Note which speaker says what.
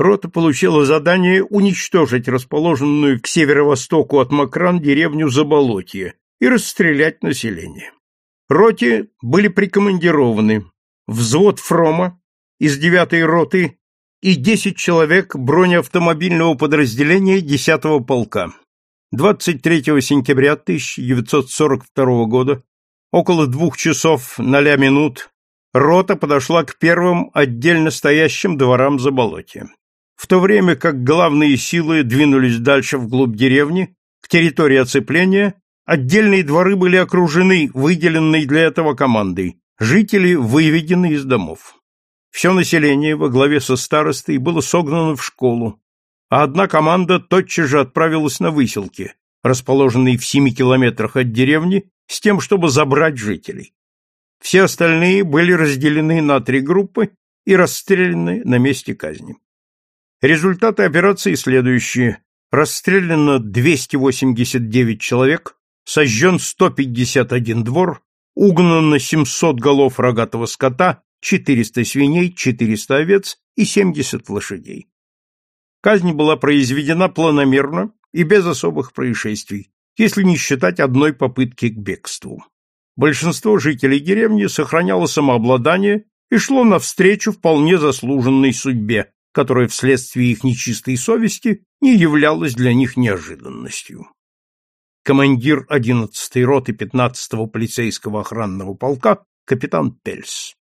Speaker 1: рота получила задание уничтожить расположенную к северо-востоку от Макран деревню Заболотье и расстрелять население. Роте были прикомандированы взвод Фрома из 9-й роты и 10 человек бронеавтомобильного подразделения 10-го полка. 23 сентября 1942 года около двух часов 0 минут рота подошла к первым отдельно стоящим дворам Заболотья. В то время как главные силы двинулись дальше вглубь деревни, к территории оцепления, отдельные дворы были окружены выделенной для этого командой, жители выведены из домов. Все население во главе со старостой было согнано в школу, а одна команда тотчас же отправилась на выселки, расположенные в семи километрах от деревни, с тем, чтобы забрать жителей. Все остальные были разделены на три группы и расстреляны на месте казни. Результаты операции следующие. Расстреляно 289 человек, сожжен 151 двор, угнано 700 голов рогатого скота, 400 свиней, 400 овец и 70 лошадей. Казнь была произведена планомерно и без особых происшествий, если не считать одной попытки к бегству. Большинство жителей деревни сохраняло самообладание и шло навстречу вполне заслуженной судьбе, которая вследствие их нечистой совести не являлась для них неожиданностью. Командир 11-й роты 15-го полицейского охранного полка капитан Пельс.